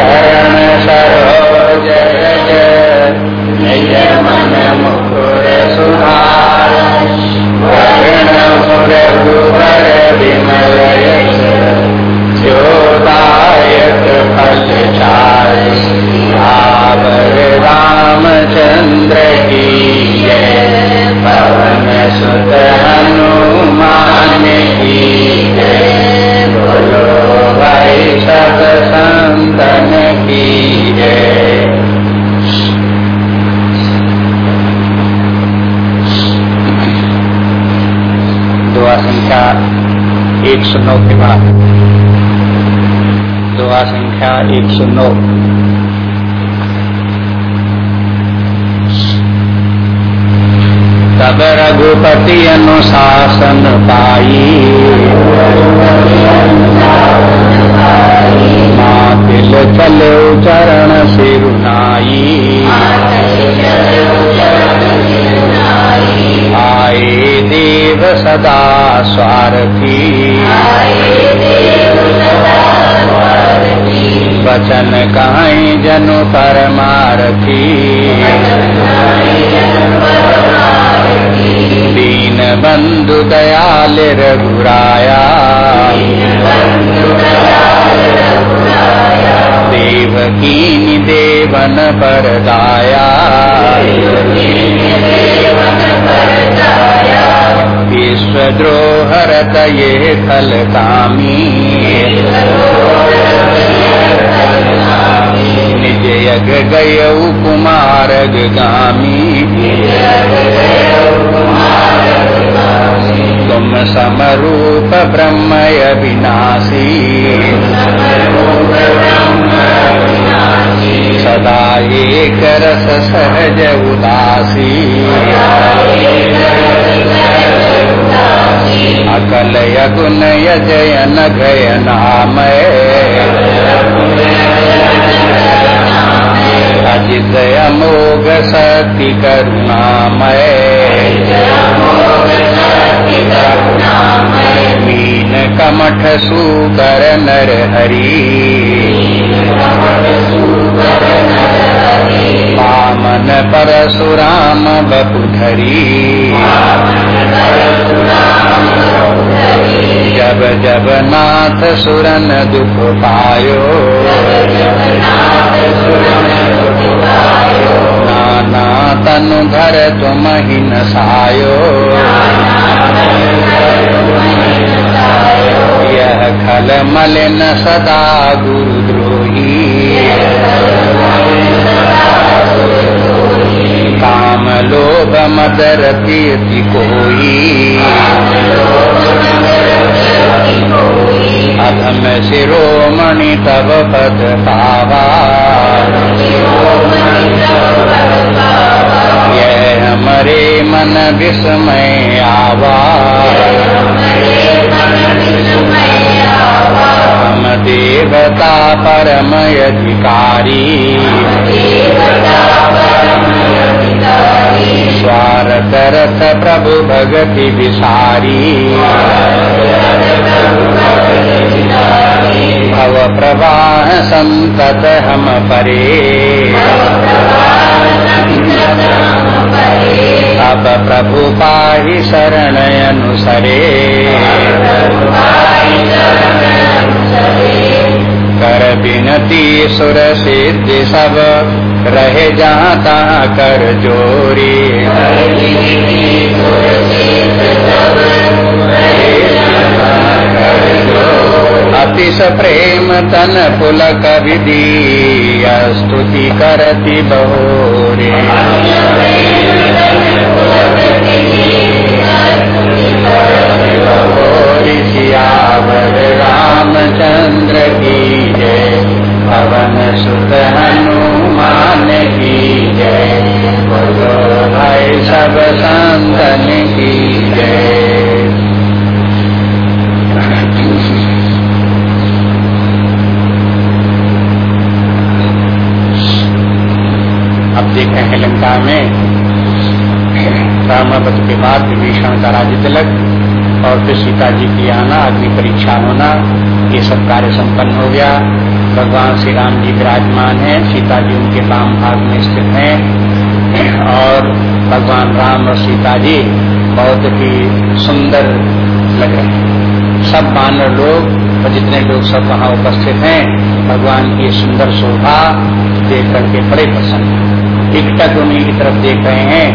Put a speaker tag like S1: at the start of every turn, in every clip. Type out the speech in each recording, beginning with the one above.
S1: शरण सरोज जय मन मुकुर सुधार वरुण मुर गुबर विमल ज्योतायक फल रामचंद्र की पवन सुत हनुमान की जय बोलो साई सब संतन की दुआ संख्या एक सौ नौ के बाद। दुआ संख्या एक सौ नौ। तब रघुपति अनुशासन पाई। मातिल चले चरण सिरुनाई आए देव सदा स्वार्थी। वचन कहीं जनु परमारथी। दीन बंधु दयाल रघुराया। देव कीन देवन परदाया विश्व द्रोहरत ये फल कामी निज यग गय कुमार गामी समरूप ब्रह्मय विनाशी सदा एक रस सहज उदासी। अकल यगुन यजयन नामय अजित अमोघ सती करुणामय मीन कमठ सुकर नर हरि। वामन परशुराम बपुधरी जब जब नाथ सुरन दुख पायो। नाना तनु धर तुम ही नसायो। यह खल मलिन सदा गुरुद्रोही। काम लोभ मदर प्रीति कोई। अधम शिरोमणि तब पद पावा। हमारे मन विस्मय आवा हम देवता परम अधिकारी स्वार्थ रथ प्रभु भगति विसारी। भव प्रवाह संतत हम परे। अब प्रभु पाहि शरण अनुसरे। कर बिनती सुर सिद्धि सब, रहे जहाँ तहाँ कर जोरी। अतिश प्रेम तन पुलक विधि स्तुति करती बहोरी रामचंद्र की जय, पवन सुत हनुमान की जय भाई सब संतन की जय। देखे हैं लंका में। रामावत के बाद विभीषण का राज्य तिलक और फिर सीता जी की आना, अग्नि परीक्षा होना, ये सब कार्य संपन्न हो गया। भगवान श्री राम जी विराजमान हैं, सीता जी उनके वाम भाग में स्थित हैं। और भगवान राम और सीता जी बहुत ही सुंदर लग रहे हैं। सब बानर लोग और जितने लोग सब वहाँ उपस्थित हैं, भगवान की सुंदर शोभा देख करके बड़े प्रसन्न हैं। एकटक उन्हीं की तरफ़ देख रहे हैं,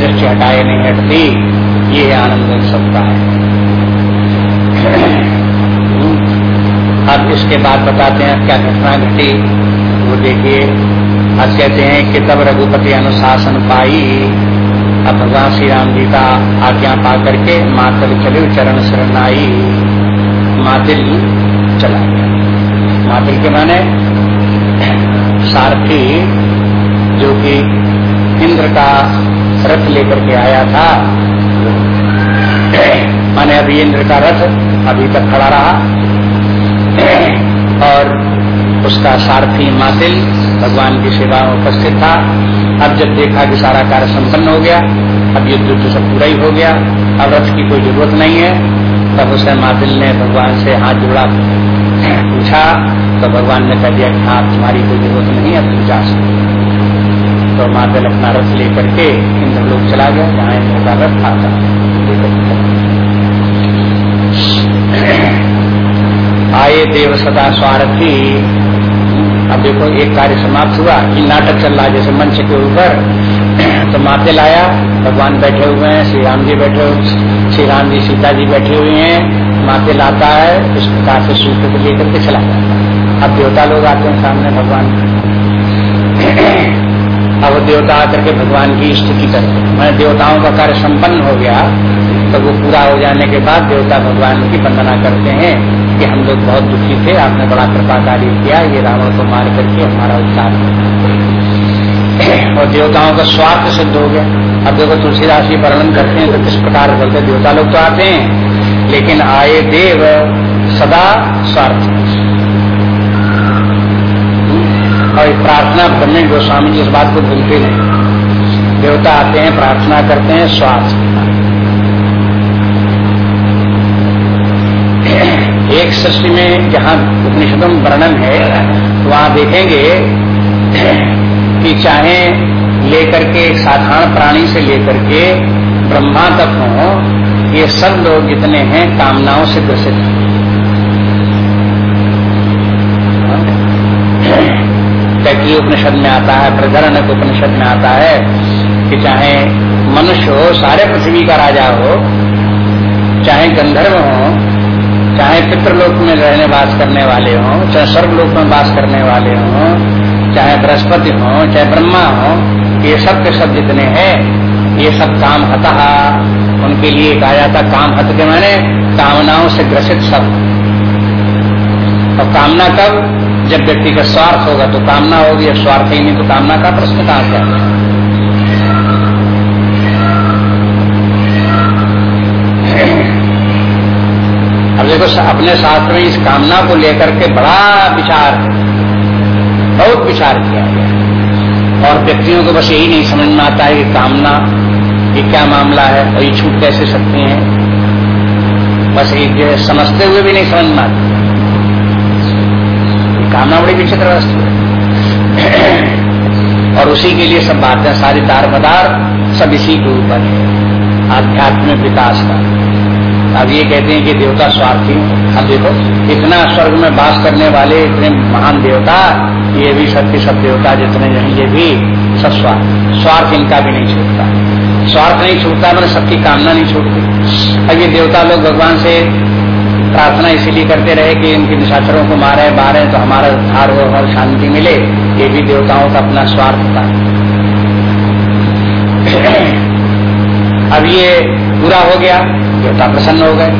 S1: दृष्टि हटाए नहीं हटती ये आनंद सबका है। अब इसके बाद बताते हैं क्या घटना घटी। वो देखिए आज कहते हैं कि तब रघुपति अनुशासन पाई। अब भगवान श्री राम जी का आज्ञा पा करके मातल चले चरण शरणाई मातिल चला गया मातिल के माने सारथी, जो कि इंद्र का रथ लेकर के आया था। माने अभी इंद्र का रथ अभी तक खड़ा रहा। और उसका सारथी मातिल भगवान की सेवा में उपस्थित था। अब जब देखा कि सारा कार्य संपन्न हो गया, अब युद्ध तो सब पूरा ही हो गया, अब रथ की कोई ज़रूरत नहीं है, तब उसे मातिल ने भगवान से हाथ जोड़ा, पूछा तो भगवान ने कह दिया कि हाँ तुम्हारी कोई ज़रूरत नहीं है तुम जा सकते तो मातिल अपना रथ लेकर के इंद्र लोग चला गया, जहाँ इंद्र का रथ था आए देव सदा स्वार्थी अब देखो, एक कार्य समाप्त हुआ, कि नाटक चल रहा है, जैसे मंच के ऊपर। तो माते लाया, भगवान बैठे हुए हैं, श्री राम जी बैठे श्री राम जी, सीता जी बैठे हुए हैं माते लाता है, इस प्रकार से सूत्र को लेकर के चला जाता अब देवता लोग आते हैं सामने भगवान अब देवता आकर के भगवान की स्तुति करते हैं। मैं देवताओं का कार्य संपन्न हो गया तो वो पूरा हो जाने के बाद देवता भगवान की वंदना करते हैं कि हम लोग बहुत दुखी थे, आपने बड़ा कृपा कार्य किया, ये रावण को मार करके हमारा उद्धार और देवताओं का स्वार्थ सिद्ध हो गया। अब देखो तुलसीदास जी वर्णन करते हैं तो किस प्रकार करते देवता लोग तो आते हैं, लेकिन आए देव सदा स्वार्थ और प्रार्थना ब्रह्म गोस्वामी जी इस बात को भूलते नहीं। देवता आते हैं, प्रार्थना करते हैं, स्वार्थ एक सृष्टि में जहाँ उपनिषदों में वर्णन है वहाँ देखेंगे कि चाहे लेकर के साधारण प्राणी से लेकर के ब्रह्मा तक हो, ये सब लोग जितने हैं, कामनाओं से ग्रसित हैं। उपनिषद में आता है प्रधरण उपनिषद में आता है, कि चाहे मनुष्य हो, सारे पृथ्वी का राजा हो, चाहे गंधर्व हो चाहे पितृलोक में रहने वास करने वाले हों, चाहे स्वर्गलोक में वास करने वाले हों, चाहे बृहस्पति हों, चाहे ब्रह्मा हो, ये सब के सब जितने हैं, ये सब काम हता, उनके लिए कहा था काम हत के मैंने कामनाओं से ग्रसित सब। और कामना कब? जब व्यक्ति का स्वार्थ होगा तो कामना होगी, और स्वार्थ ही नहीं तो कामना का प्रश्न कहा जाए देखो अपने शास्त्र में इस कामना को लेकर के बड़ा विचार, बहुत विचार किया गया और व्यक्तियों को बस यही नहीं समझ में आता है कि कामना, ये क्या मामला है और ये छूट कैसे सकते हैं। बस एक समझते हुए भी नहीं समझ में आती। कामना बड़ी विचित्र वस्तु है। और उसी के लिए सब बातें, सारी दार मदार सब इसी के ऊपर है। आध्यात्मिक विकास का। अब ये कहते हैं कि देवता स्वार्थी अब देखो, इतना स्वर्ग में बास करने वाले इतने महान देवता, ये भी सत्य सब देवता जितने ये भी सब स्वार्थ। स्वार्थ इनका भी नहीं छूटता। स्वार्थ नहीं छूटता मैंने सबकी कामना नहीं छूटती। अब ये देवता लोग भगवान से प्रार्थना इसीलिए करते रहे कि इनके निशाचरों को मारे मारे तो हमारा उद्धार हो और शांति मिले। ये भी देवताओं का अपना स्वार्थ था अब ये पूरा हो गया। देवता प्रसन्न हो गए।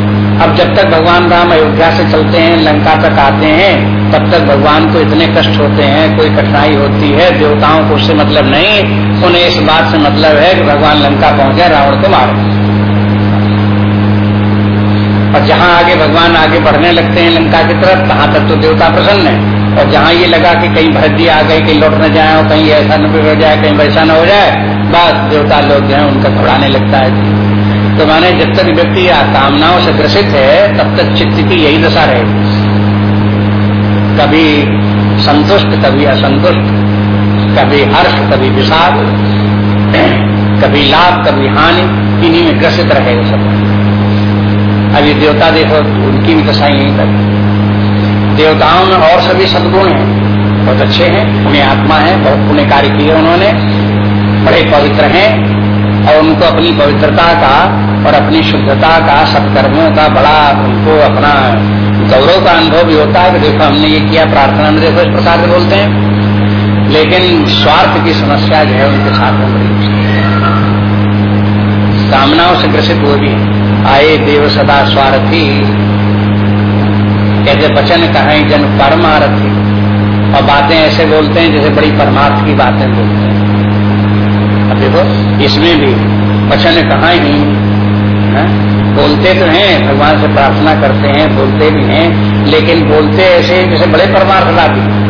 S1: अब जब तक भगवान राम अयोध्या से चलते हैं, लंका तक आते हैं, तब तक भगवान को इतने कष्ट होते हैं, कोई कठिनाई होती है, देवताओं को उससे मतलब नहीं, उन्हें इस बात से मतलब है कि भगवान लंका पहुँच पहुँचे रावण को मार। और जहाँ आगे भगवान आगे बढ़ने लगते हैं लंका की तरफ़ तहां तक तो देवता प्रसन्न है। और जहाँ ये लगा कि कहीं भरत आ गए कहीं लौट न जाए कहीं ऐसा न हो जाए, कहीं वैसा न हो जाए, बस देवता लोग जो है उनका घबराने लगता है। तो माने जब तक व्यक्ति कामनाओं से ग्रसित है, तब तक चित्त की यही दशा रहेगी। कभी संतुष्ट, कभी असंतुष्ट, कभी हर्ष, कभी विषाद, कभी लाभ, कभी हानि, इन्हीं में ग्रसित रहे सब। अभी देवता देखो, उनकी भी दशा यही तक देवताओं में और सभी सदगुण हैं। बहुत अच्छे हैं, उन्हें आत्मा है, बहुत पुण्य कार्य किए उन्होंने। बड़े पवित्र हैं और उनको अपनी पवित्रता का और अपनी शुद्धता का, सत्कर्मों का बड़ा उनको अपना गौरव का अनुभव भी होता है कि देखो हमने ये किया, प्रार्थना में देखो इस प्रकार से बोलते हैं। लेकिन स्वार्थ की समस्या जो है उनके साथ में बड़ी कामनाओं से ग्रसित वो भी आए देव सदा स्वार्थी। कहते, वचन कहे जन परमारथी? और बातें ऐसे बोलते हैं जैसे बड़ी परमार्थ की बातें बोलते हैं। अब देखो, इसमें भी वचन कहा ही है? बोलते तो हैं, भगवान से प्रार्थना करते हैं, बोलते भी हैं, लेकिन बोलते ऐसे जैसे बड़े परमार्थवादी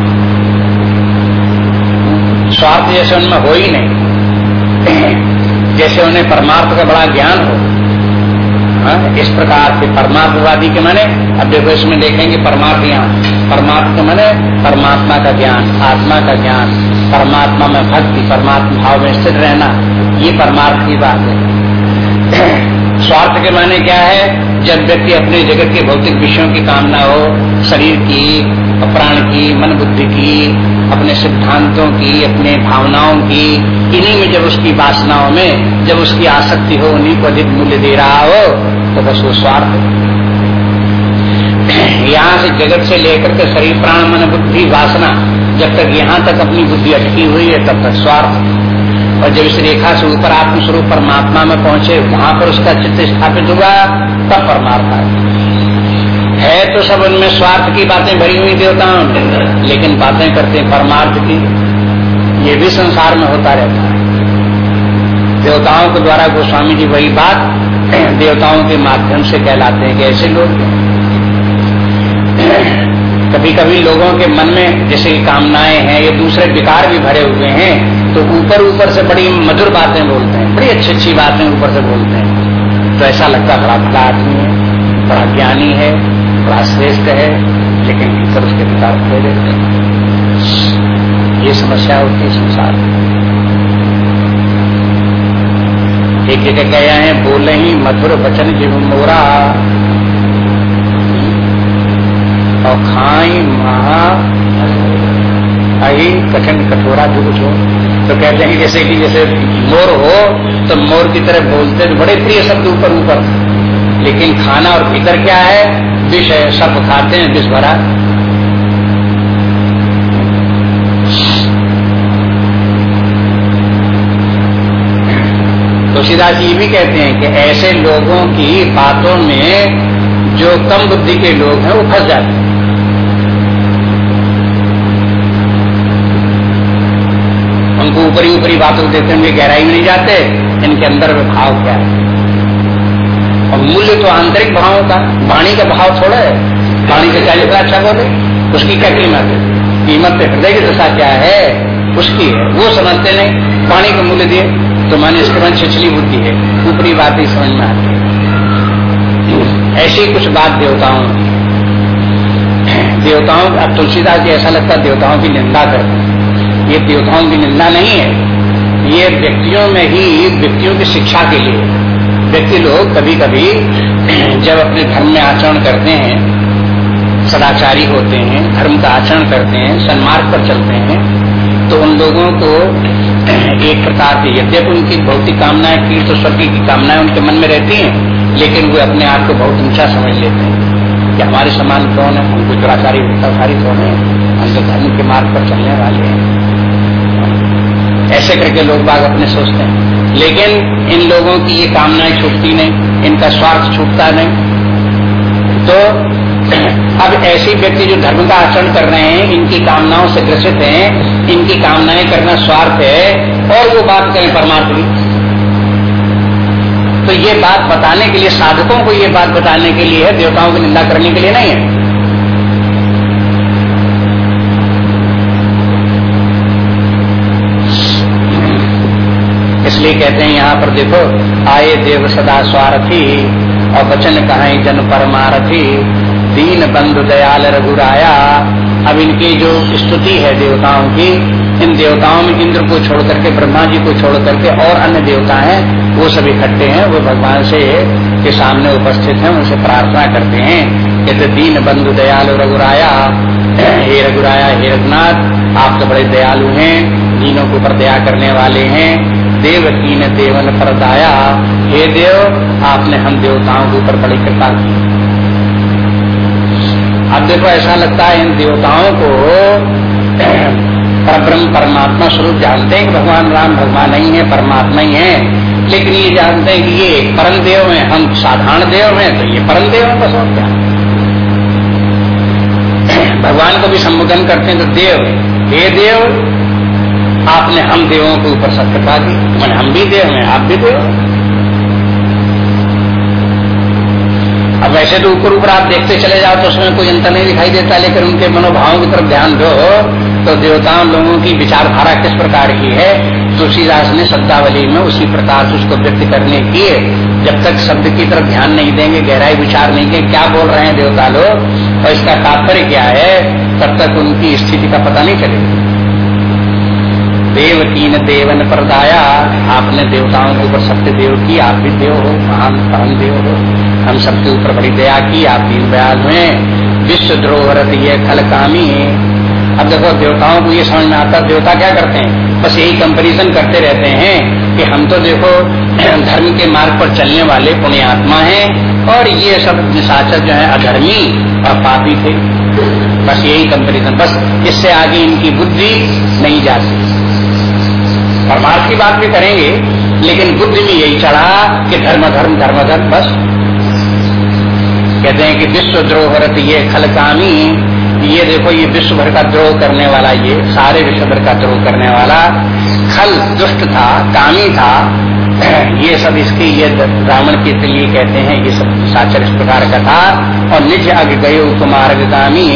S1: स्वार्थ जैसे उनमें हो ही नहीं जैसे उन्हें परमार्थ का बड़ा ज्ञान हो हा? इस प्रकार के परमार्थवादी के माने, अब देखो इसमें देखेंगे परमार्थ यहाँ परमार्थ के माने, परमात्मा का ज्ञान, आत्मा का ज्ञान, परमात्मा में भक्ति, परमात्मा भाव में स्थित रहना, ये परमार्थ की बात है स्वार्थ के माने क्या है? जब व्यक्ति अपने जगत के भौतिक विषयों की कामना हो, शरीर की, प्राण की मन बुद्धि की, अपने सिद्धांतों की, अपने भावनाओं की, इन्हीं में जब उसकी वासनाओं में, जब उसकी आसक्ति हो, उन्हीं को अधिक मूल्य दे रहा हो तो बस वो स्वार्थ यहाँ से जगत से लेकर के शरीर, प्राण मन बुद्धि वासना, जब तक यहाँ तक अपनी बुद्धि अटकी हुई है, तब तक स्वार्थ और जब इस रेखा से ऊपर आत्मस्वरूप परमात्मा में पहुँचे, वहाँ पर उसका चित्त स्थापित हुआ, तब परमार्थ आ है तो सब उनमें स्वार्थ की बातें भरी हुई देवताओं लेकिन बातें करते हैं परमार्थ की। ये भी संसार में होता रहता है। देवताओं के द्वारा गोस्वामी जी वही बात देवताओं के माध्यम से कहलाते हैं कि ऐसे लोग कभी कभी लोगों के मन में जैसे कामनाएँ हैं, ये दूसरे विकार भी भरे हुए हैं तो ऊपर ऊपर से बड़ी मधुर बातें बोलते हैं, बड़ी अच्छी अच्छी बातें ऊपर से बोलते हैं। तो ऐसा लगता बड़ा भला आदमी है, बड़ा ज्ञानी है, बड़ा श्रेष्ठ है, लेकिन भीतर उसके विकार खो देते हैं। ये समस्या होती है संसार एक जगह गया है, बोले ही मधुर वचन जीव मोरा और खाई महा आई कठिन कठोरा जो कुछ हो। तो कहते हैं जैसे कि जैसे मोर हो तो मोर की तरह बोलते तो बड़े प्रिय शब्द ऊपर ऊपर। लेकिन खाना और भीतर क्या है? विष है, सब खाते हैं विष भरा। तुलसीदास जी भी कहते हैं कि ऐसे लोगों की बातों में जो कम बुद्धि के लोग हैं, वो फंस जाते हैं। ऊपरी ऊपरी बातों देते होंगे गहराई में नहीं जाते, इनके अंदर में भाव क्या है? और मूल्य तो आंतरिक भाव का, वाणी का भाव थोड़ा है। वाणी से क्या जितना अच्छा बोले, उसकी क्या कीमत है? कीमत हृदय की दशा क्या है? उसकी है। वो समझते नहीं पानी का मूल्य दिए तो माने इसके मन छिछली बुद्धि है। ऊपरी बात ही समझ में आती है। ऐसी कुछ बात देवताओं की देवताओं, अब तुलसीदास जी ऐसा लगता है देवताओं की निंदा करते हैं। ये देवताओं की निंदा नहीं है। ये व्यक्तियों में ही व्यक्तियों की शिक्षा के लिए। व्यक्ति लोग कभी कभी जब अपने धर्म में आचरण करते हैं, सदाचारी होते हैं, धर्म का आचरण करते हैं, सन्मार्ग पर चलते हैं तो उन लोगों को एक प्रकार की यद्यपि उनकी भौतिक कामनाएँ तीर्थ स्वर्गी की कामनाएँ उनके मन में रहती हैं, लेकिन वे अपने आप को बहुत ऊँचा समझ लेते हैं। कि हमारे समान कौन है? हम दुराचारी भ्रष्टाचारी कौन है? हम तो धर्म के मार्ग पर चलने वाले हैं। ऐसे करके लोग बाग अपने सोचते हैं। लेकिन इन लोगों की ये कामनाएँ छूटती नहीं, इनका स्वार्थ छूटता नहीं। तो अब ऐसे व्यक्ति जो धर्म का आचरण कर रहे हैं, इनकी कामनाओं से ग्रसित हैं, इनकी कामनाएँ करना स्वार्थ है, और वो बात करें परमार्थ की। तो ये बात बताने के लिए, साधकों को ये बात बताने के लिए है, देवताओं की निंदा करने के लिए नहीं है। इसलिए कहते हैं यहाँ पर देखो आए देव सदा स्वारथी और वचन कहें जन परमारथी, दीन बंधु दयाल रघुराया अब इनकी जो स्तुति है देवताओं की, इन देवताओं में इंद्र को छोड़ करके, ब्रह्मा जी को छोड़ करके और अन्य देवता हैं, वो सब इकट्ठे हैं, वो भगवान से के सामने उपस्थित हैं, उनसे प्रार्थना करते हैं। कहते, दीन बंधु दयालु रघुराया, हे रघुराया, हे रघुनाथ, आप तो बड़े दयालु हैं, दीनों के ऊपर दया करने वाले हैं। देव कीन देवन पर दाया हे देव, आपने हम देवताओं के ऊपर बड़ी कृपा की। अब देखो, ऐसा लगता है इन देवताओं को पर ब्रह्म परमात्मा स्वरूप जानते हैं कि भगवान राम भगवान नहीं है, परमात्मा ही है। लेकिन ये जानते हैं कि ये परम देव है, हम साधारण देव हैं तो ये परम देव है बस क्या भगवान को भी संबोधन करते हैं तो देव, हे देव, आपने हम देवों के ऊपर सत्यता दी मैंने हम भी देव हैं, आप भी देव वैसे तो ऊपर ऊपर आप देखते चले जाओ तो उसमें कोई अंतर नहीं दिखाई देता, लेकिन उनके मनोभावों की तरफ़ ध्यान दो। तो देवताओं, लोगों की विचारधारा किस प्रकार की है? तुलसीदास ने शब्दावली में उसी प्रकार से उसको व्यक्त करने की जब तक शब्द की तरफ़ ध्यान नहीं देंगे, गहराई विचार नहीं देंगे, क्या बोल रहे हैं देवता लोग? और इसका तात्पर्य क्या है? तब तक उनकी स्थिति का पता नहीं चलेगा। देव तीन देवन परदाया। आपने देवताओं के ऊपर सत्य देव की, आप भी देव हो, महान परम देव हो। हम सबके ऊपर बड़ी दया की, आप दीन बयाल हुए विश्व द्रोहरत ये खल कामी अब देखो, देवताओं को ये समझ में आता देवता क्या करते हैं? बस यही कंपेरिजन करते रहते हैं कि हम तो देखो, धर्म के मार्ग पर चलने वाले पुण्यात्मा हैं, और ये सब निशाचर जो है, अधर्मी और पापी थे। बस यही कंपेरिजन बस इससे आगे इनकी बुद्धि नहीं जाती परमार्थ की बात भी करेंगे, लेकिन बुद्धि में यही चढ़ा कि धर्म धर्म धर्म धर्म, बस। कहते हैं कि विश्व द्रोह द्रोहरत ये खलकामी, ये देखो ये विश्व भर का द्रोह करने वाला, ये सारे विश्व भर का द्रोह करने वाला खल, दुष्ट था, कामी था ये सब इसकी, ये ब्राह्मण के लिए कहते हैं, ये सब साचर इस प्रकार का था। और निज अग गए कुमार्गामी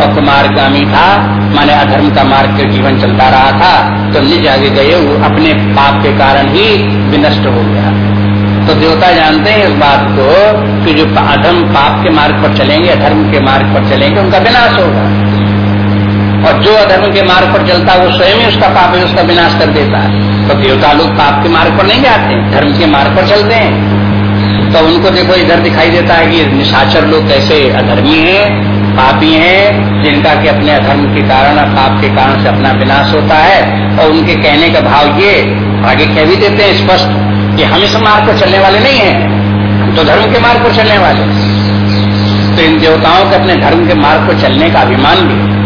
S1: और कुमारगामी था, माने अधर्म का मार्ग के जीवन चलता रहा था तो निज अग गए अपने पाप के कारण ही विनष्ट हो गया। तो देवता जानते हैं इस बात को, कि जो अधर्म पाप के मार्ग पर चलेंगे, अधर्म के मार्ग पर चलेंगे, उनका विनाश होगा। और जो अधर्म के मार्ग पर चलता है, वो स्वयं ही उसका पाप है, उसका विनाश कर देता है। तो देवता लोग पाप के मार्ग पर नहीं जाते, धर्म के मार्ग पर चलते हैं। तो उनको देखो, इधर दिखाई देता है कि निशाचर लोग कैसे अधर्मी हैं, पापी हैं, जिनका कि अपने अधर्म के कारण पाप के कारण से अपना विनाश होता है। और उनके कहने का भाव ये, आगे कह भी देते हैं स्पष्ट, कि हम इस मार्ग पर चलने वाले नहीं हैं तो धर्म के मार्ग पर चलने वाले तो इन देवताओं के अपने धर्म के मार्ग पर चलने का अभिमान भी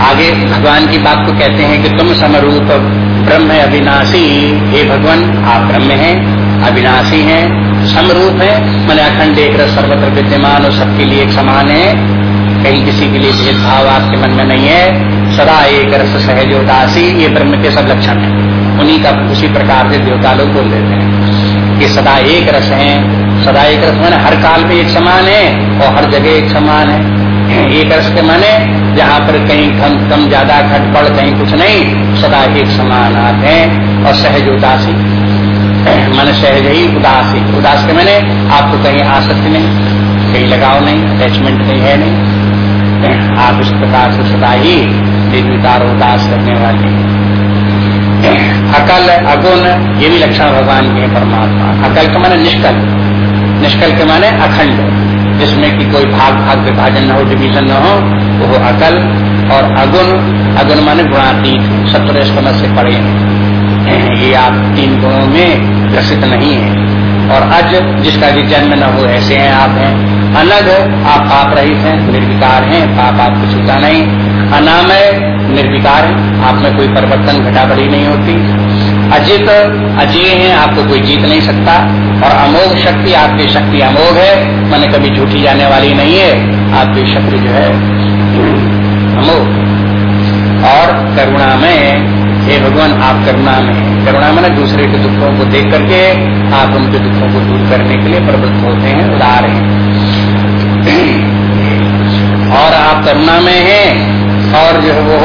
S1: आगे भगवान की बात को कहते हैं कि तुम समरूप ब्रह्म अविनाशी। हे भगवान, आप ब्रह्म हैं, अविनाशी हैं, समरूप है, मैंने अखंड एक रस सर्वत्र विद्यमान और सबके लिए एक समान है। कहीं किसी के लिए भेदभाव आपके मन में नहीं है। सदा एक रस सहज उदासी, ये ब्रह्म के सब लक्षण है। उन्हीं का उसी प्रकार से देवता लोग बोल देते हैं कि सदा एक रस है। सदा एक रस मैंने हर काल में एक समान है और हर जगह एक समान है। एक रस के माने, जहाँ पर कहीं कम कम ज़्यादा खटपड़ कहीं कुछ नहीं, सदा एक समान आप हैं, और सहज उदासी। मन सहज ही उदासी। उदास के मैंने, आपको कहीं आसक्ति नहीं, कहीं लगाव नहीं अटैचमेंट नहीं, है नहीं। आप इस प्रकार से सदा ही निर्विकार उदास करने वाले अकल, अगुण, ये भी लक्षण भगवान के परमात्मा। अकल के माने निष्कल। निष्कल के माने अखंड। जिसमें कि कोई भाग भाग विभाजन न हो डिवीज़न न हो, वो अकल और अगुण अगुण माने गुणातीत सत्र से पड़े ये आप तीन गुणों में ग्रसित नहीं है। और अज, जिसका भी जन्म न हो, ऐसे हैं आप हैं। अलग आप पाप रहित हैं, निर्विकार हैं, पाप आपको छूता नहीं। अनामय, निर्विकार है, आप में कोई परिवर्तन घटा बढ़ी नहीं होती। अजित, अजय है, आपको कोई जीत नहीं सकता। और अमोघ शक्ति, आपकी शक्ति अमोघ है। मैंने कभी झूठी जाने वाली नहीं है। आपकी शक्ति जो है, अमोघ। और करुणा में हे भगवान, आप करुणा में करुणा में ना दूसरे के दुखों को देख करके, आप उनके दुखों को दूर करने के लिए प्रवृत्त होते हैं, उदार हैं। और आप करुणा में हैं, और जो है वो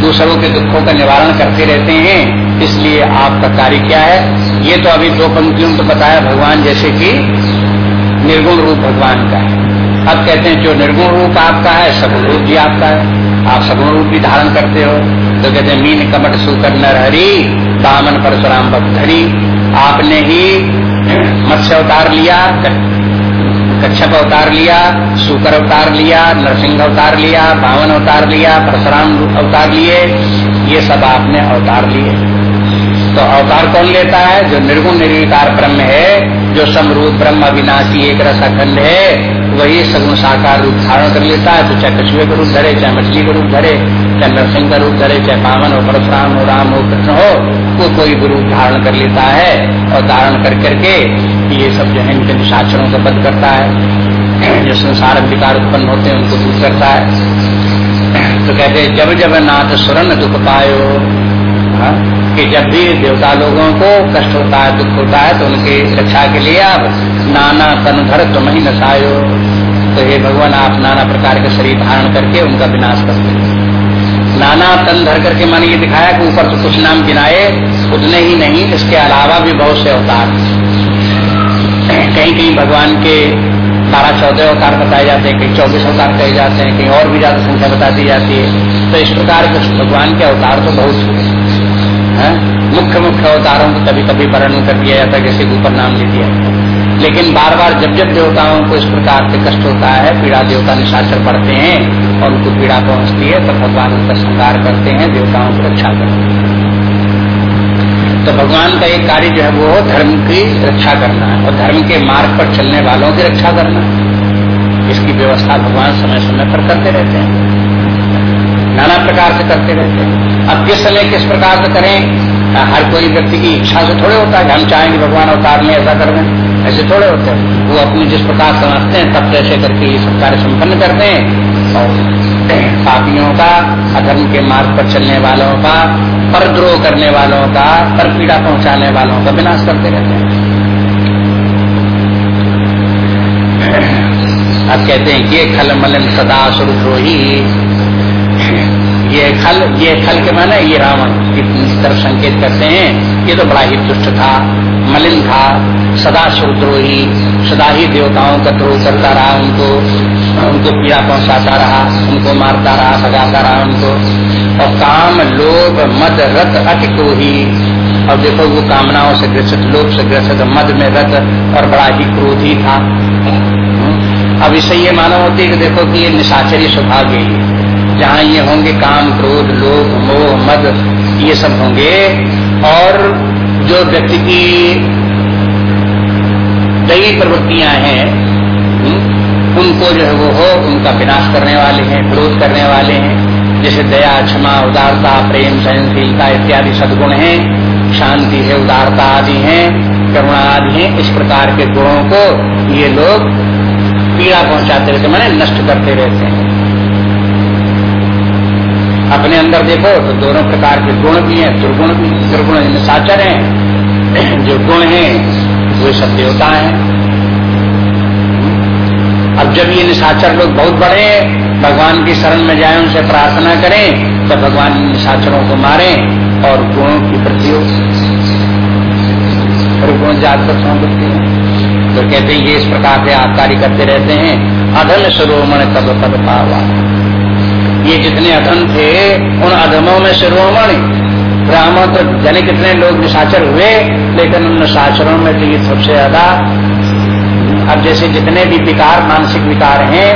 S1: दूसरों के दुखों का निवारण करते रहते हैं, इसलिए आपका कार्य क्या है? ये तो अभी दो पंक्तियों तो बताया भगवान, जैसे कि निर्गुण रूप भगवान का है। अब कहते हैं, जो निर्गुण रूप आपका है, सगुण रूप भी आपका है। आप सगुण रूप भी धारण करते हो। तो कहते मीन कमट सुकर नरहरी दामन परशुराम बधरी आपने ही मत्स्य अवतार लिया, कच्छप अवतार लिया, सुकर अवतार लिया, नरसिंह अवतार लिया बावन अवतार लिया, परशुराम अवतार लिए, ये सब आपने अवतार लिए। तो अवतार कौन लेता है? जो निर्गुण निर्विकार ब्रह्म है, जो समरूप ब्रह्म अविनाशी एक रस अखंड है वही सगुण साकार रूप धारण कर लेता है तो चाहे कछुए का रूप धरे चाहे मछली का रूप धरे चाहे नरसिंह का रूप धरे चाहे पावन हो परशुराम हो राम हो कृष्ण हो वो कोई भी रूप धारण कर लेता है और धारण कर करके ये सब जो है इनके निशाचरों का बध करता है। जो संसार विकार उत्पन्न होते हैं उनको दूर करता है। तो कहते हैं जब जब नाथ सुरन दुख पायो हाँ, कि जब भी देवता लोगों को कष्ट होता है दुख होता है तो उनकी रक्षा के लिए आप नाना तन धर तुम ही नसायो तो हे भगवान, आप नाना प्रकार के शरीर धारण करके उनका विनाश करते नाना तन धर करके मैंने ये दिखाया कि ऊपर तो कुछ नाम गिनाए, उतने ही नहीं, इसके अलावा भी बहुत से अवतार। कहीं कहीं भगवान के बारह चौदह अवतार बताए जाते हैं, कहीं चौबीस अवतार कहे जाते हैं, कहीं और भी ज़्यादा संख्या बता दी जाती है। तो इस प्रकार के भगवान के अवतार तो बहुत हुए। है? मुख्य मुख्य अवतारों को कभी कभी वर्णन कर दिया जाता है, जैसे ऊपर नाम ले दिया। लेकिन बार बार जब जब देवताओं को इस प्रकार से कष्ट होता है, पीड़ा देवता निशाचर पड़ते हैं और उनको पीड़ा पहुँचती है तो भगवान उनका श्रृंगार करते हैं, देवताओं की रक्षा करते हैं। तो भगवान का एक कार्य जो है वो धर्म की रक्षा करना है और धर्म के मार्ग पर चलने वालों की रक्षा करना है। इसकी व्यवस्था भगवान समय समय पर करते रहते हैं। नाना प्रकार से करते रहते हैं। अब किस समय किस प्रकार से करें, हर कोई व्यक्ति की इच्छा से थोड़े होता है, हम चाहेंगे भगवान अवतार में ऐसा कर दें। ऐसे थोड़े होते हैं। वो अपनी जिस प्रकार समझते हैं, तब कैसे करके ये सब कार्य संपन्न करते हैं। और पापियों का, अधर्म के मार्ग पर चलने वालों का, परद्रोह करने वालों का पर पीड़ा पहुँचाने वालों का विनाश करते रहते हैं। अब कहते हैं, ये खल मलन सदा सुरद्रोही। ये खल ये खल के माने, ये रावण तरफ़ संकेत करते हैं, ये तो बड़ा ही दुष्ट था, मलिन था, सदा सुरद्रोही सदा ही देवताओं का द्रोह करता रहा, उनको उनको पीड़ा पहुंचाता रहा, उनको मारता रहा सगाता रहा उनको। और काम लोभ, मद, रत, अति को ही और देखो, वो कामनाओं से ग्रसित, लोभ से ग्रसित, मद में रत और बड़ा ही क्रोधी था। अब इसे ये मानो होती है कि देखो कि ये निशाचरी स्वभाव है। जहाँ ये होंगे, काम, क्रोध, लोभ, मोह, मद ये सब होंगे। और जो व्यक्ति की दई प्रवृत्तियाँ हैं हम्म, उनको जो है वो हो उनका विनाश करने वाले हैं क्रोध करने वाले हैं। जैसे दया क्षमा उदारता प्रेम सहनशीलता इत्यादि सदगुण हैं शांति है उदारता आदि हैं करुणा आदि हैं इस प्रकार के गुणों को ये लोग पीड़ा पहुंचाते रहते मैंने नष्ट करते रहते हैं। अपने अंदर देखो तो दोनों प्रकार के गुण भी हैं, दुर्गुण भी दुर्गुण साचर हैं। जो गुण हैं, वे सब देवता हैं। अब जब ये निशाचर लोग बहुत बड़े भगवान की शरण में जाए, उनसे प्रार्थना करें तो भगवान निशाचरों को मारे और गुणों की प्रति और गुण जागृत होंगे तो कहते हैं, ये इस प्रकार से आकारी करते रहते हैं। अधन स्वरोमण कब पद पावा। ये जितने अधम थे, उन अधमों में शिरोमणि ब्राह्मण तो जने कितने लोग निशाचर हुए, लेकिन उन निशाचरों में तो ये सबसे ज़्यादा, अब जैसे जितने भी विकार, मानसिक विकार हैं,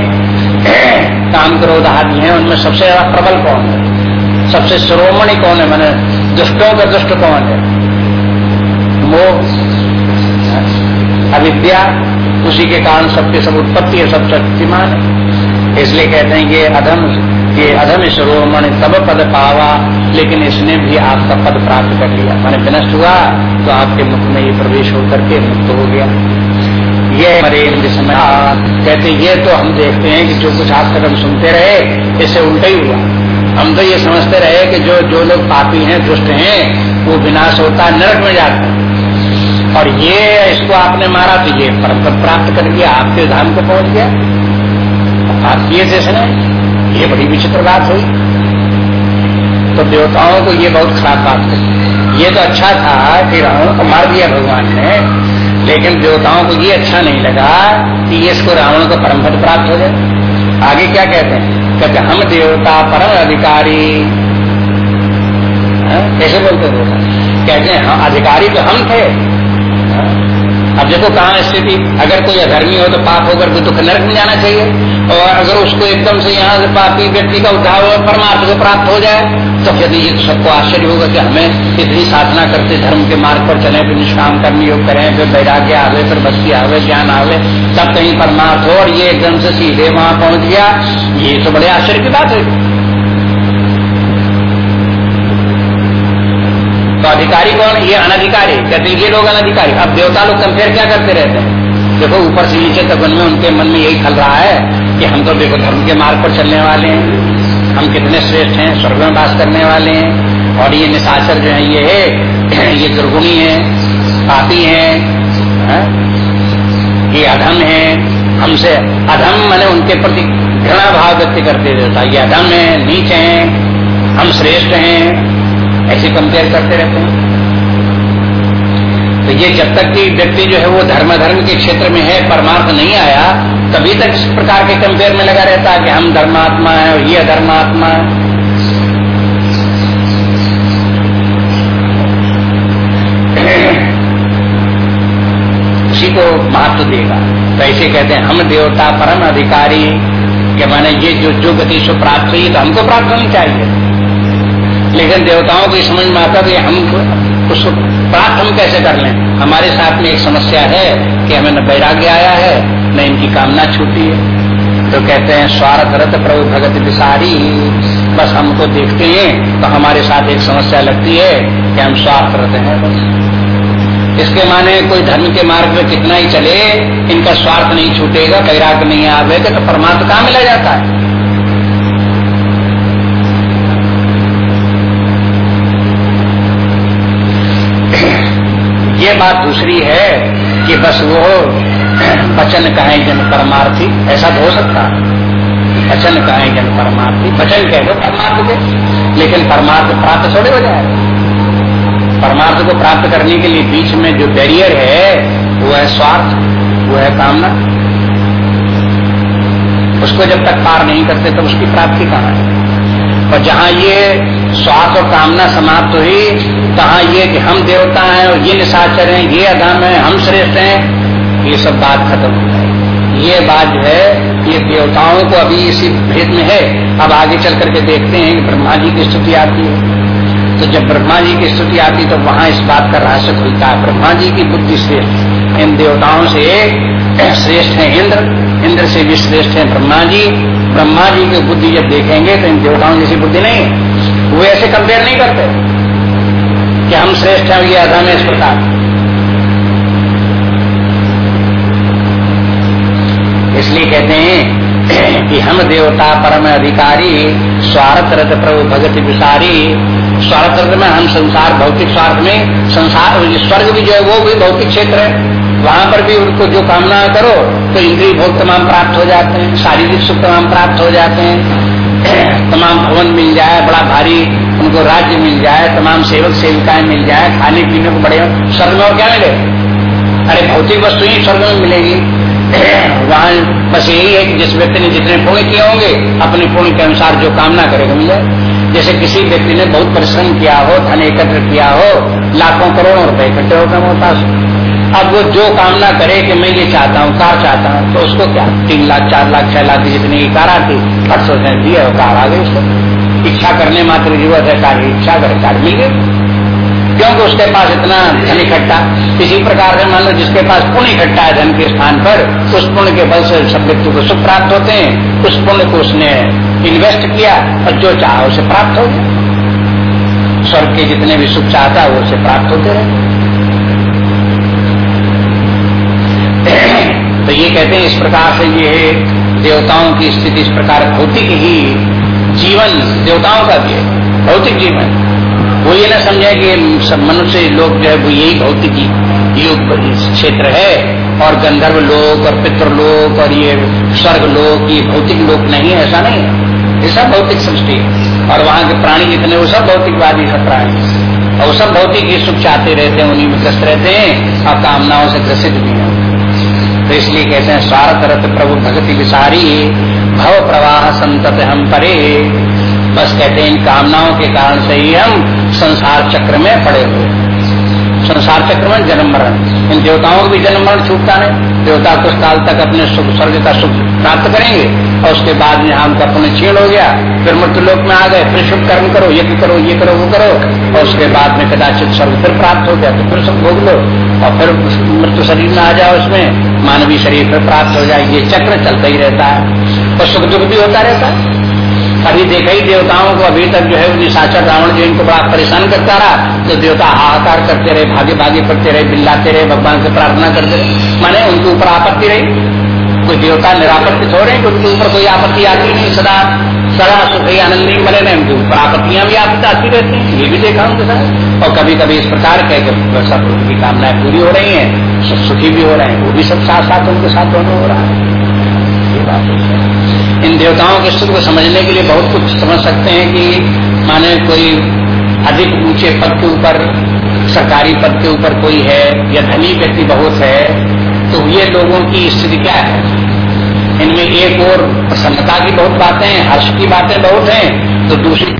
S1: काम क्रोध आदि हैं, उनमें सबसे ज़्यादा प्रबल कौन है? सबसे शिरोमणि कौन है? मैंने दुष्टों का दुष्ट कौन है? वो अविद्या, उसी के कारण सबके सब उत्पत्ति है, सब शक्तिमान है। इसलिए कहते हैं ये अधम ये अधम शिरोमण तब पद पावा, लेकिन इसने भी आपका पद प्राप्त कर लिया। मैंने विनष्ट हुआ तो आपके मुख में ये प्रवेश होकर के मुक्त हो गया। ये मरे समय कहते, ये तो हम देखते हैं कि जो कुछ आप कदम सुनते रहे, इससे उल्टा ही हुआ। हम तो ये समझते रहे कि जो जो लोग पापी हैं, दुष्ट हैं, वो विनाश होता है नरक में जाता हैं। और ये इसको आपने मारा तो ये परम पद प्राप्त कर लिया, आपके धाम को पहुँच गया। आप थे सुने ये बड़ी विचित्र बात हुई। तो देवताओं को ये बहुत खराब बात थी ये तो अच्छा था कि रावण को मार दिया भगवान ने लेकिन देवताओं को ये अच्छा नहीं लगा कि इसको रावण को परम पद प्राप्त हो जाए। आगे क्या कहते हैं? कहते हम देवता परम अधिकारी। हाँ, कैसे बोलते देवता कहते हैं हाँ अधिकारी तो हम थे अब देखो कहाँ स्थिति, अगर कोई अधर्मी हो तो पाप होकर के दुख नरक में जाना चाहिए। और अगर उसको एकदम से यहाँ से पापी व्यक्ति का उद्धार हो परमार्थ को प्राप्त हो जाए तो फिर ये सबको आश्चर्य होगा कि हमें इतनी साधना करते धर्म के मार्ग पर चले, फिर निष्काम कर्म योग करें, फिर वैराग्य आवे, फिर भक्ति आवे, ज्ञान आवे, तब कहीं परमार्थ हो और ये एकदम से सीधे वहाँ पहुँच गया। ये तो बड़े आश्चर्य की बात है। तो अधिकारी कौन? ये अनधिकारी। कहते ये लोग अनधिकारी। अब देवता लोग कंपेयर क्या करते रहते हैं? देखो ऊपर से नीचे तक उनमें उनके मन में यही खल रहा है कि हम तो देखो धर्म के मार्ग पर चलने वाले हैं। हम कितने श्रेष्ठ हैं स्वर्ग में वास करने वाले हैं। और ये निशाचर जो है ये है ये दुर्गुणी है पापी है, है? ये अधम है। हमसे अधम मैंने उनके प्रति घृणा भाव व्यक्त करते देता ये अधम है नीच है हम श्रेष्ठ हैं। ऐसे कंपेयर करते रहते हैं। तो ये जब तक कि व्यक्ति जो है वो धर्म धर्म के क्षेत्र में है, परमार्थ नहीं आया, तभी तक इस प्रकार के कंपेयर में लगा रहता है कि हम धर्मात्मा है और ये अधर्मात्मा है। उसी को महत्व देगा। तो ऐसे कहते हैं, हम देवता परम अधिकारी कि मैंने ये जो जो गति से प्राप्त हुई तो हमको प्राप्त होनी चाहिए। लेकिन देवताओं को समझ में आता कि हम उसको प्राप्त हम कैसे कर लें? हमारे साथ में एक समस्या है कि हमें न वैराग्य आया है, न इनकी कामना छूटी है। तो कहते हैं स्वार्थ रथ प्रभु भगत विसारी। बस हमको देखते हैं तो हमारे साथ एक समस्या लगती है कि हम स्वार्थ रथ हैं बस। इसके माने कोई धर्म के मार्ग में कितना ही चले, इनका स्वार्थ नहीं छूटेगा, वैराग्य नहीं आवेगा तो परमात्मा कहाँ मिला जाता है? बात दूसरी है कि बस वो वचन कहें जन परमार्थी, ऐसा तो हो सकता वचन कहें जन परमार्थी, वचन कह दो परमार्थ के, लेकिन परमार्थ प्राप्त थोड़े हो जाए। परमार्थ को प्राप्त करने के लिए बीच में जो बैरियर है, वो है स्वार्थ, वो है कामना। उसको जब तक पार नहीं करते तो उसकी प्राप्ति कहाँ है? और जहाँ ये स्वार्थ और कामना समाप्त हुई, तहाँ ये कि हम देवता हैं और ये निशाचर हैं, ये अधम है, हम श्रेष्ठ हैं, ये सब बात खत्म हो जाए ये बात जो है, ये देवताओं को अभी इसी भेद में है। अब आगे चल करके देखते हैं कि ब्रह्मा जी की स्थिति आती है। तो जब ब्रह्मा जी की स्तुति आती तो वहाँ इस बात का रहस्य खुलता है। ब्रह्मा जी की बुद्धि श्रेष्ठ इन देवताओं से श्रेष्ठ है इंद्र। इंद्र से भी श्रेष्ठ है ब्रह्मा जी। ब्रह्मा जी की बुद्धि जब देखेंगे तो इन देवताओं जैसी बुद्धि नहीं वो ऐसे कंपेयर नहीं करते। कि हम श्रेष्ठ हैं ये अधम है इस प्रकार। इसलिए कहते हैं कि हम देवता परम अधिकारी, स्वार्थ रथ प्रभु भगत विसारी स्वार्थ रथ में, हम संसार, भौतिक स्वार्थ में, संसार स्वर्ग भी जो है, वो भी भौतिक क्षेत्र है। वहाँ पर भी उनको जो कामना करो तो इंद्रिय भोग तमाम प्राप्त हो जाते हैं, शारीरिक सुख तमाम प्राप्त हो जाते हैं। तमाम भवन मिल जाए, बड़ा भारी उनको राज्य मिल जाए, तमाम सेवक सेविकाएँ मिल जाए, खाने पीने को बड़े स्वर्ग में और क्या मिले? अरे भौतिक वस्तु ही स्वर्ग में मिलेगी। वहाँ बस यही है कि जिस व्यक्ति ने जितने पुण्य किए होंगे, अपने पुण्य के अनुसार जो कामना करेगा मिल जाए। जैसे किसी व्यक्ति ने बहुत परिश्रम किया हो, धन एकत्र किया हो, लाखों करोड़ों रुपए इकट्ठे होकर मेरे पास। अब वो जो कामना करे कि मैं ये चाहता हूँ, कार चाहता हूँ तो उसको क्या? तीन लाख, चार लाख, छह लाख जितनी की कार आती फट सोचने दिए और कार, आ गई उसको। इच्छा करने मात्र ज़रूरत है कार इच्छा कर कार मिल गई क्योंकि उसके पास इतना धन इकट्ठा? इसी प्रकार से मान लो जिसके पास पुण्य इकट्ठा है धन के स्थान पर, उस पुण्य के बल से सब व्यक्ति को सुख प्राप्त होते हैं। उस पुण्य को उसने इन्वेस्ट किया और जो चाह उसे प्राप्त हो स्वर्ग के जितने भी सुख चाहता है वो उसे प्राप्त होते रहे। तो ये कहते हैं इस प्रकार से ये देवताओं की स्थिति इस प्रकार भौतिक ही जीवन, देवताओं का भी है, भौतिक जीवन। वो ये ना समझे कि सब मनुष्य लोग जो है वो यही भौतिक युग क्षेत्र है और गंधर्व लोक और पितृलोक और ये स्वर्ग लोक, ये भौतिक लोक नहीं है, ऐसा नहीं। है ये सब भौतिक सृष्टि है। और वहाँ के प्राणी जितने, वो सब भौतिकवादी सब प्राणी। और वो सब भौतिक ही सुख चाहते रहते हैं, उन्हीं में ग्रस्त रहते हैं, और कामनाओं से ग्रसित भी है। तो इसलिए कहते हैं, स्वार्थ रथ प्रभु भक्ति विसारी, भव प्रवाह संतत हम परे। बस कहते हैं इन कामनाओं के कारण से ही हम संसार चक्र में पड़े हुए संसार चक्र में जन्म मरण। इन देवताओं को भी जन्म मरण छूटता नहीं। देवता कुछ काल तक अपने सुख, स्वर्ग का सुख प्राप्त करेंगे और उसके बाद में हम का पुण्य क्षीण हो गया। फिर मृत्यु लोक में आ गए। फिर शुभ कर्म करो, ये करो ये करो, वो करो। और उसके बाद में कदाचित स्वर्ग फिर प्राप्त हो गया। तो फिर सब भोग लो। और फिर मृत्यु शरीर में आ जाओ उसमें। मानवीय शरीर फिर प्राप्त हो जाए। ये चक्र चलता ही रहता है। और सुख दुख भी होता रहता है। कभी देखा ही देवताओं को, अभी तक जो है निशाचर रावण जो इनको बड़ा परेशान करता रहा तो देवता हाहाकार करते रहे भागे भागे करते रहे, बिल्लाते रहे, भगवान से प्रार्थना करते रहे। माने उनके ऊपर आपत्ति रही। कोई देवता निरापत्ति रहे उनके ऊपर कोई आपत्ति आती नहीं, सदा सदा सुखी आनंदी बने रहे उनके ऊपर आपत्तियाँ भी आपत्ति आती रहती हैं, ये भी देखा उनके साथ। और कभी कभी इस प्रकार कह के सब उनकी कामनाएँ पूरी हो रही हैं सुखी भी हो रहे हैं, वो भी सब साथ साथ उनके साथ दोनों हो रहा है। ये बात है। इन देवताओं के सुख को समझने के लिए बहुत कुछ समझ सकते हैं कि माने कोई अधिक ऊँचे पद के ऊपर, सरकारी पद के ऊपर कोई है या धनी व्यक्ति बहुत है तो ये लोगों की स्थिति क्या है? इनमें एक और प्रसन्नता की बहुत बातें हर्ष की बातें बहुत हैं तो दूसरी